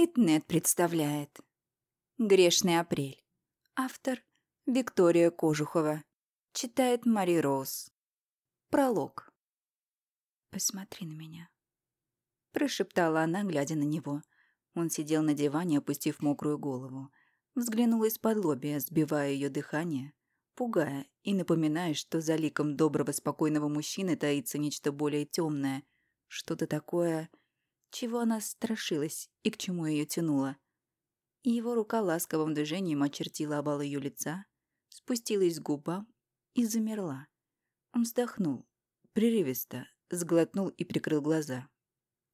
Литнет представляет. Грешный апрель. Автор Виктория Кожухова. Читает Мари Роуз. Пролог. «Посмотри на меня», – прошептала она, глядя на него. Он сидел на диване, опустив мокрую голову. Взглянула из-под лобия, сбивая ее дыхание, пугая и напоминая, что за ликом доброго, спокойного мужчины таится нечто более темное, что-то такое, чего она страшилась и к чему ее тянуло. И его рука ласковым движением очертила овал ее лица, спустилась к губам и замерла. Он вздохнул, прерывисто, сглотнул и прикрыл глаза.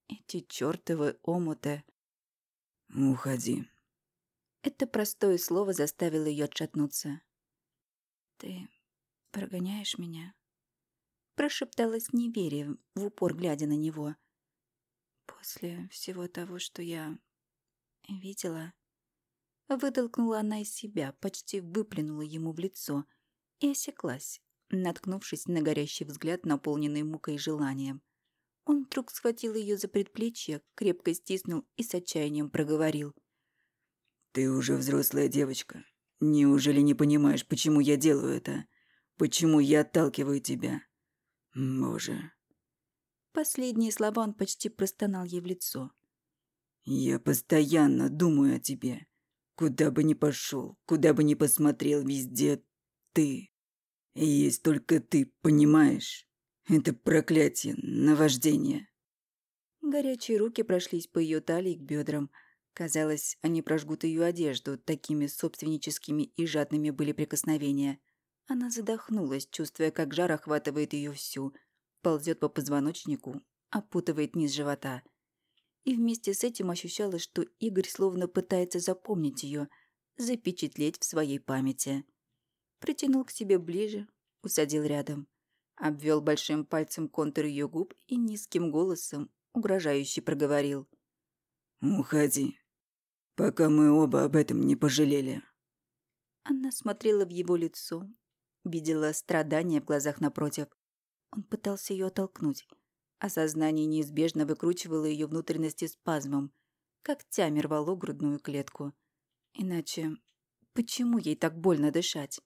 Эти чертовы омуты. «Уходи». Это простое слово заставило ее отшатнуться. «Ты прогоняешь меня?» Прошептала с неверием, в упор глядя на него. «После всего того, что я видела...» Вытолкнула она из себя, почти выплюнула ему в лицо и осеклась, наткнувшись на горящий взгляд, наполненный мукой и желанием. Он вдруг схватил ее за предплечье, крепко стиснул и с отчаянием проговорил. «Ты уже взрослая девочка. Неужели не понимаешь, почему я делаю это? Почему я отталкиваю тебя? Боже». Последние слова он почти простонал ей в лицо. «Я постоянно думаю о тебе. Куда бы ни пошел, куда бы ни посмотрел, везде ты. И есть только ты, понимаешь? Это проклятие, наваждение. Горячие руки прошлись по ее талии к бедрам. Казалось, они прожгут ее одежду, такими собственническими и жадными были прикосновения. Она задохнулась, чувствуя, как жар охватывает ее всю, ползет по позвоночнику, опутывает низ живота – и вместе с этим ощущала, что Игорь словно пытается запомнить ее, запечатлеть в своей памяти. Притянул к себе ближе, усадил рядом, обвел большим пальцем контур ее губ и низким голосом угрожающе проговорил. «Уходи, пока мы оба об этом не пожалели». Она смотрела в его лицо, видела страдания в глазах напротив. Он пытался ее оттолкнуть, Осознание неизбежно выкручивало ее внутренности спазмом, как тямер рвало грудную клетку. Иначе почему ей так больно дышать?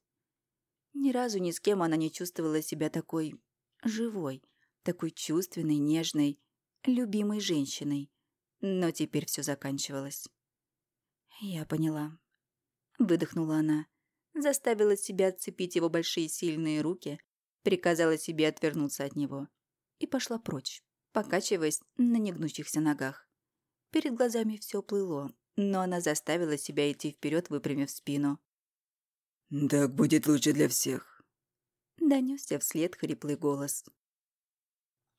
Ни разу ни с кем она не чувствовала себя такой живой, такой чувственной, нежной, любимой женщиной. Но теперь все заканчивалось. «Я поняла», — выдохнула она, заставила себя отцепить его большие сильные руки, приказала себе отвернуться от него — и пошла прочь, покачиваясь на негнущихся ногах. Перед глазами все плыло, но она заставила себя идти вперед, выпрямив спину. «Так будет лучше для всех», — донесся вслед хриплый голос.